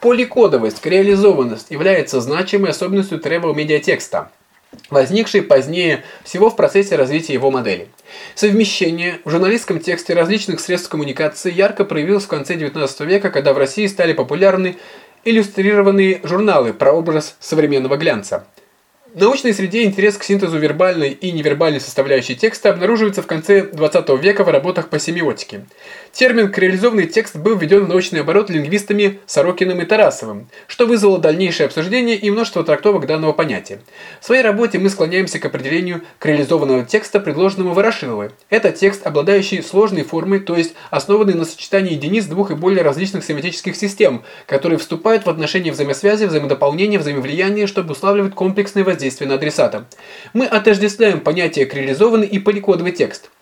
Поликодовость, реализованность является значимой особенностью travel медиатекста возникшей позднее всего в процессе развития его модели. Совмещение в журналистском тексте различных средств коммуникации ярко проявилось в конце XIX века, когда в России стали популярны иллюстрированные журналы про образ современного глянца. В научной среде интерес к синтезу вербальной и невербальной составляющей текста обнаруживается в конце XX века в работах по семиотике. Термин «кореализованный текст» был введен в научный оборот лингвистами Сорокиным и Тарасовым, что вызвало дальнейшее обсуждение и множество трактовок данного понятия. В своей работе мы склоняемся к определению кореализованного текста, предложенному Ворошиловой. Это текст, обладающий сложной формой, то есть основанный на сочетании единиц двух и более различных семантических систем, которые вступают в отношения взаимосвязи, взаимодополнения, взаимовлияния, чтобы уславливать комплексное воздействие на адресата. Мы отождествляем понятие кореализованный и поликодовый текст –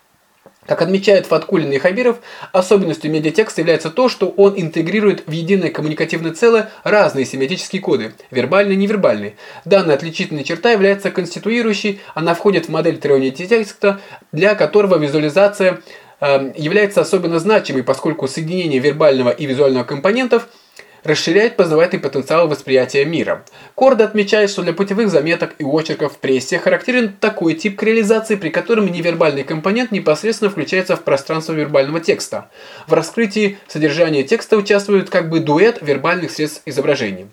как отмечают Фаткулин и Хабиров, особенностью медиатекста является то, что он интегрирует в единое коммуникативное целое разные семиотические коды – вербальные и невербальные. Данная отличительная черта является конституирующей, она входит в модель текста, для которого визуализация э, является особенно значимой, поскольку соединение вербального и визуального компонентов – расширяет познавательный потенциал восприятия мира. Кордо отмечает, что для путевых заметок и очерков в прессе характерен такой тип реализации, при котором невербальный компонент непосредственно включается в пространство вербального текста. В раскрытии содержания текста участвует как бы дуэт вербальных средств изображения.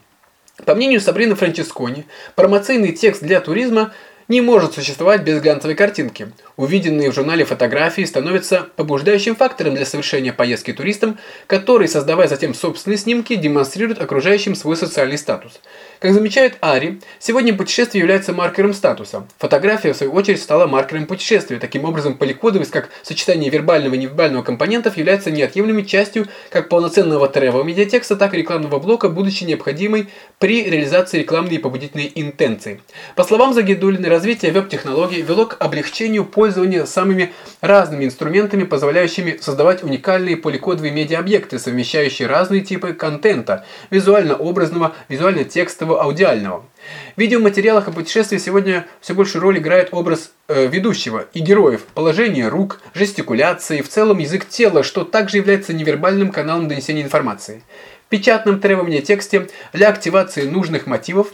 По мнению Сабрины Франческони, промоцийный текст для туризма – не может существовать без глянцевой картинки. Увиденные в журнале фотографии становятся побуждающим фактором для совершения поездки туристам, который, создавая затем собственные снимки, демонстрирует окружающим свой социальный статус. Как замечает Ари, сегодня путешествие является маркером статуса. Фотография, в свою очередь, стала маркером путешествия. Таким образом, поликодовость, как сочетание вербального и невербального компонентов, является неотъемлемой частью как полноценного travel медиатекста, так и рекламного блока, будучи необходимой при реализации рекламной и побудительной интенции. По словам Загидулиной, развитие веб-технологий вело к облегчению пользования самыми разными инструментами, позволяющими создавать уникальные поликодовые медиа-объекты, совмещающие разные типы контента – визуально-образного, визуально-текстового, аудиального. В видеоматериалах о путешествии сегодня все больше роль играет образ э, ведущего и героев, положение рук, жестикуляции, в целом язык тела, что также является невербальным каналом донесения информации. В печатном требовании тексте для активации нужных мотивов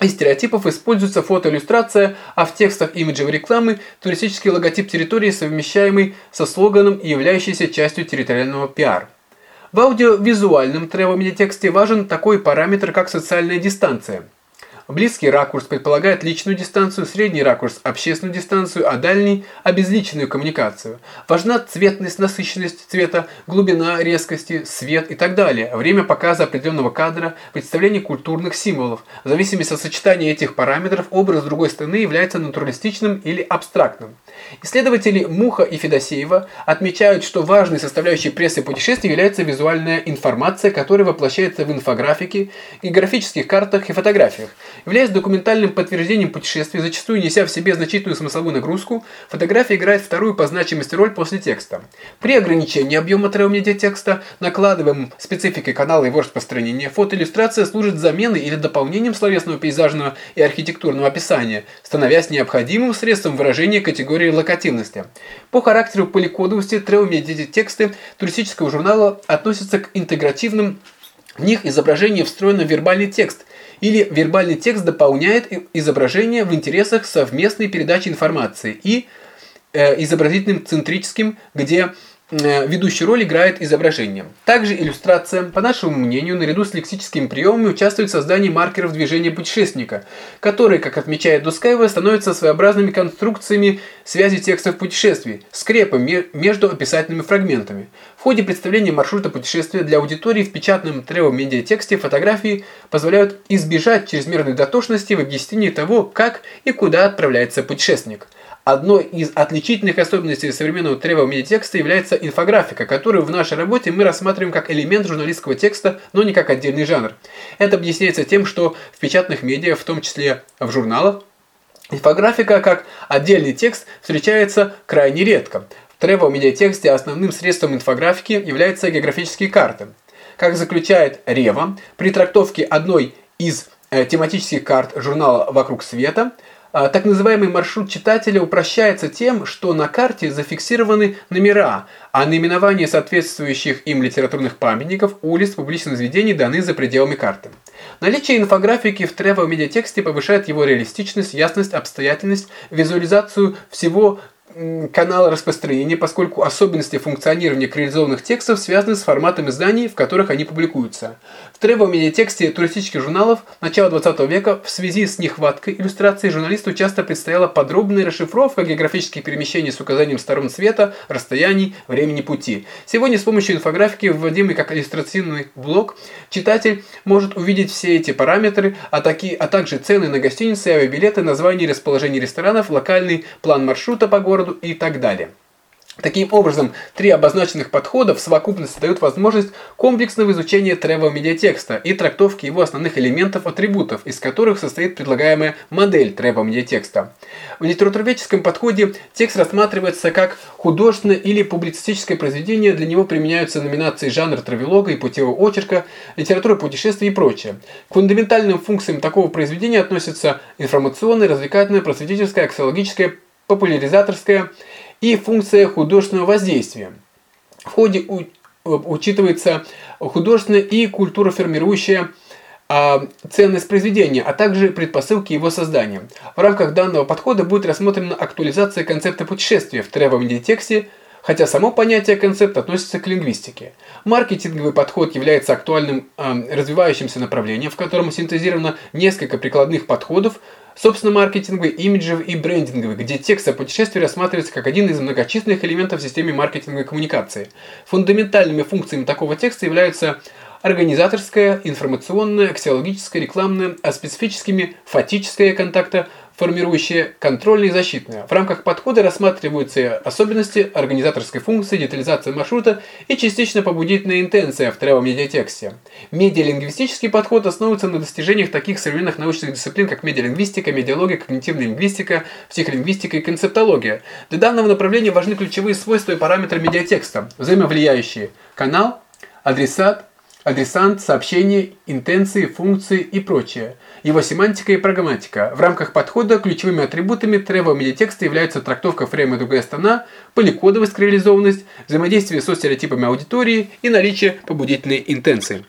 и стереотипов используется фотоиллюстрация, а в текстах имиджевой рекламы туристический логотип территории, совмещаемый со слоганом и являющийся частью территориального пиар. В аудиовизуальном тревел-медиатексте важен такой параметр, как социальная дистанция – Близкий ракурс предполагает личную дистанцию, средний ракурс – общественную дистанцию, а дальний – обезличенную коммуникацию. Важна цветность, насыщенность цвета, глубина резкости, свет и так далее. Время показа определенного кадра, представление культурных символов. В зависимости от сочетания этих параметров, образ другой стороны является натуралистичным или абстрактным. Исследователи Муха и Федосеева отмечают, что важной составляющей прессы путешествий является визуальная информация, которая воплощается в инфографике и графических картах и фотографиях. Являясь документальным подтверждением путешествия, зачастую неся в себе значительную смысловую нагрузку, фотография играет вторую по значимости роль после текста. При ограничении объема трехмедиа текста, накладываемым спецификой канала его распространения, фотоиллюстрация служит заменой или дополнением словесного пейзажного и архитектурного описания, становясь необходимым средством выражения категории локативности. По характеру поликодовости трехмедиа тексты туристического журнала относятся к интегративным в них изображение встроено в вербальный текст, или вербальный текст дополняет изображение в интересах совместной передачи информации и э, изобразительным центрическим, где Э, ведущую роль играет изображение. Также иллюстрация, по нашему мнению, наряду с лексическими приемами участвует в создании маркеров движения путешественника, которые, как отмечает Дускаева, становятся своеобразными конструкциями связи текстов путешествий, скрепом между описательными фрагментами. В ходе представления маршрута путешествия для аудитории в печатном трево-медиатексте фотографии позволяют избежать чрезмерной дотошности в объяснении того, как и куда отправляется путешественник. Одной из отличительных особенностей современного тревел-медиатекста является инфографика, которую в нашей работе мы рассматриваем как элемент журналистского текста, но не как отдельный жанр. Это объясняется тем, что в печатных медиа, в том числе в журналах, инфографика как отдельный текст встречается крайне редко. В тревел-медиатексте основным средством инфографики являются географические карты. Как заключает Рева, при трактовке одной из э, тематических карт журнала «Вокруг света» так называемый маршрут читателя упрощается тем, что на карте зафиксированы номера, а наименования соответствующих им литературных памятников, улиц, публичных заведений даны за пределами карты. Наличие инфографики в travel-медиатексте повышает его реалистичность, ясность, обстоятельность, визуализацию всего канала распространения, поскольку особенности функционирования крилизованных текстов связаны с форматом изданий, в которых они публикуются. В тревел-медиатексте туристических журналов начала 20 века в связи с нехваткой иллюстраций журналисту часто предстояла подробная расшифровка географических перемещений с указанием сторон света, расстояний, времени пути. Сегодня с помощью инфографики, вводимой как иллюстрационный блок, читатель может увидеть все эти параметры, а, такие, а также цены на гостиницы, авиабилеты, название расположения ресторанов, локальный план маршрута по городу, и так далее. Таким образом, три обозначенных подхода в совокупности дают возможность комплексного изучения travel медиатекста и трактовки его основных элементов атрибутов, из которых состоит предлагаемая модель travel медиатекста. В литературоведческом подходе текст рассматривается как художественное или публицистическое произведение, для него применяются номинации жанра травелога и путевого очерка, литература путешествий и прочее. К фундаментальным функциям такого произведения относятся информационное, развлекательное, просветительское, аксиологическое, популяризаторская и функция художественного воздействия. В ходе учитывается художественная и культуроформирующая а, ценность произведения, а также предпосылки его создания. В рамках данного подхода будет рассмотрена актуализация концепта путешествия в требовании-тексте, хотя само понятие концепт относится к лингвистике. Маркетинговый подход является актуальным э, развивающимся направлением, в котором синтезировано несколько прикладных подходов, Собственно, маркетинговый, имиджевый и брендинговый, где текст о путешествии рассматривается как один из многочисленных элементов в системе маркетинговой коммуникации. Фундаментальными функциями такого текста являются организаторская, информационная, аксиологическая, рекламная, а специфическими фатическая контакта формирующие контрольные и защитные. В рамках подхода рассматриваются особенности организаторской функции, детализация маршрута и частично побудительная интенция в тревом медиатексте. Медиалингвистический подход основывается на достижениях таких современных научных дисциплин, как медиалингвистика, медиалогия, когнитивная лингвистика, психолингвистика и концептология. Для данного направления важны ключевые свойства и параметры медиатекста, взаимовлияющие канал, адресат, адресант, сообщение, интенции, функции и прочее. Его семантика и прагматика. В рамках подхода ключевыми атрибутами тревел медиатекста являются трактовка фрейма другая сторона, поликодовость, реализованность, взаимодействие со стереотипами аудитории и наличие побудительной интенции.